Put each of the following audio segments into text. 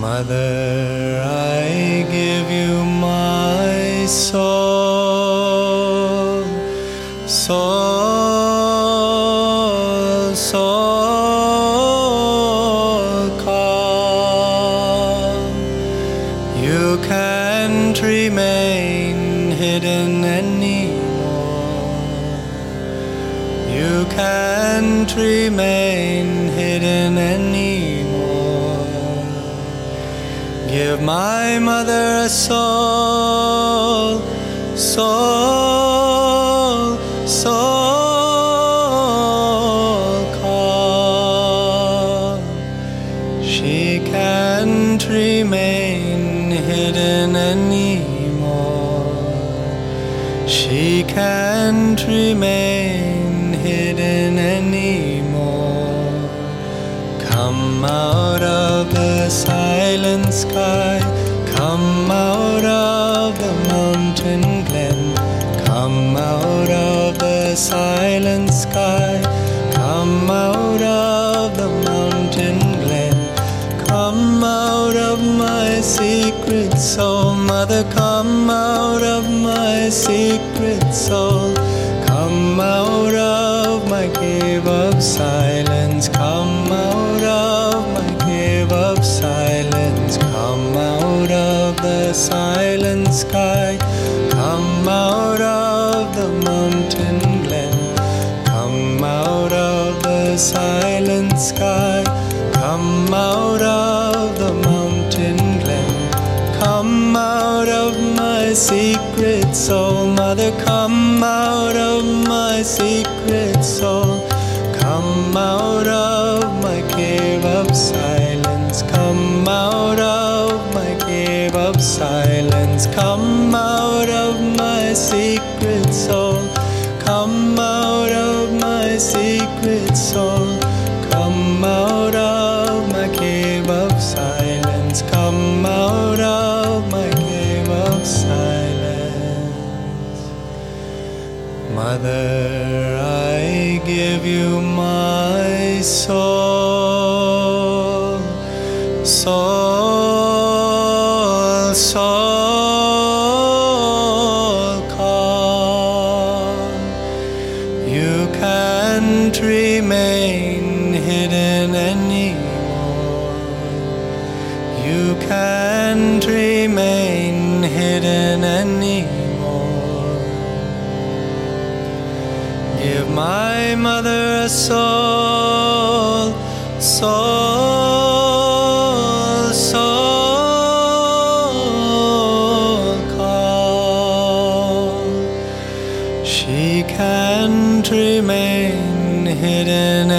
Mother, I give you my soul, soul, soul, come. You can't remain hidden anymore. You can't remain hidden anymore. Give my mother a soul, soul, soul call. She can't remain hidden anymore. She can't remain sky, come out of the mountain glen, come out of the silent sky, come out of the mountain glen, come out of my secret soul, mother, come out of my secret soul. Come out of my cave of silence. Come out the silent sky. Come out of the mountain glen. Come out of the silent sky. Come out of the mountain glen. Come out of my secret soul, mother. Come out of my secret soul. Come out of my cave of silence. Come out of silence. Come out of my secret soul. Come out of my secret soul. Come out of my cave of silence. Come out of my cave of silence. Mother, I give you my soul, soul, soul, come. You can't remain hidden anymore. You can't remain hidden anymore. Give my mother a soul, soul,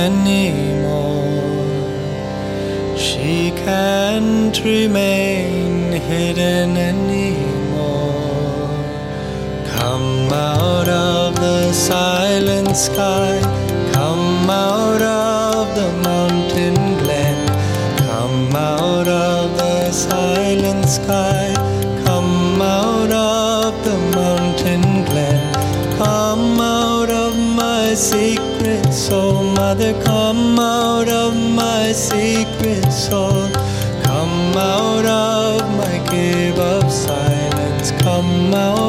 anymore. She can't remain hidden anymore. Come out of the silent sky. Come out of the mountain glen. Come out of the silent sky. Come out of the mountain glen. Come out of my secret soul, mother. Come out of my secret soul. Come out of my cave of silence. Come out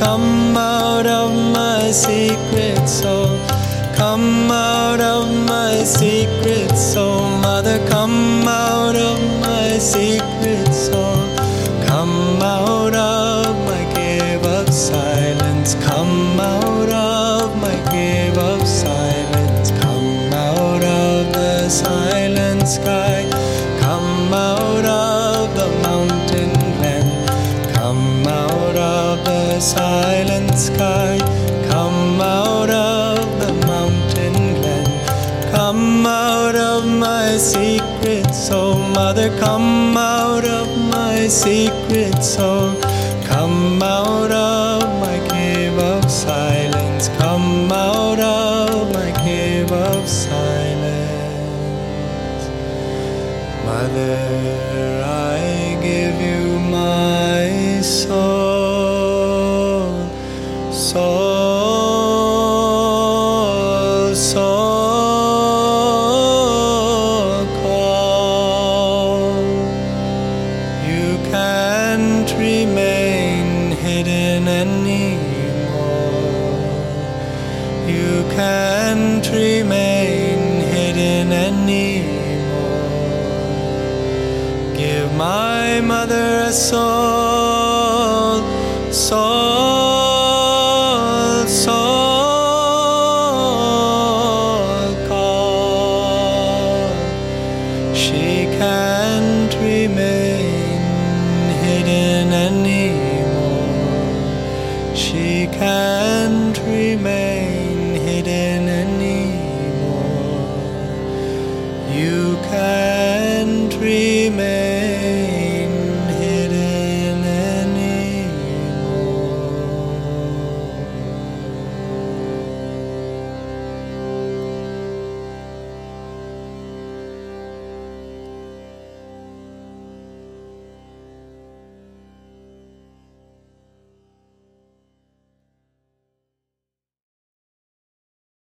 Come out of my secret soul. Come out of my secret soul, mother. Come out of my secret sky. Come out of the mountain glen. Come out of my secret soul, Mother. Come out of my secret soul. Come out of my cave of silence. Come out of my cave of silence, Mother. You can't remain hidden anymore. Give my mother a soul, soul, soul call. She can't remain hidden anymore. She can't.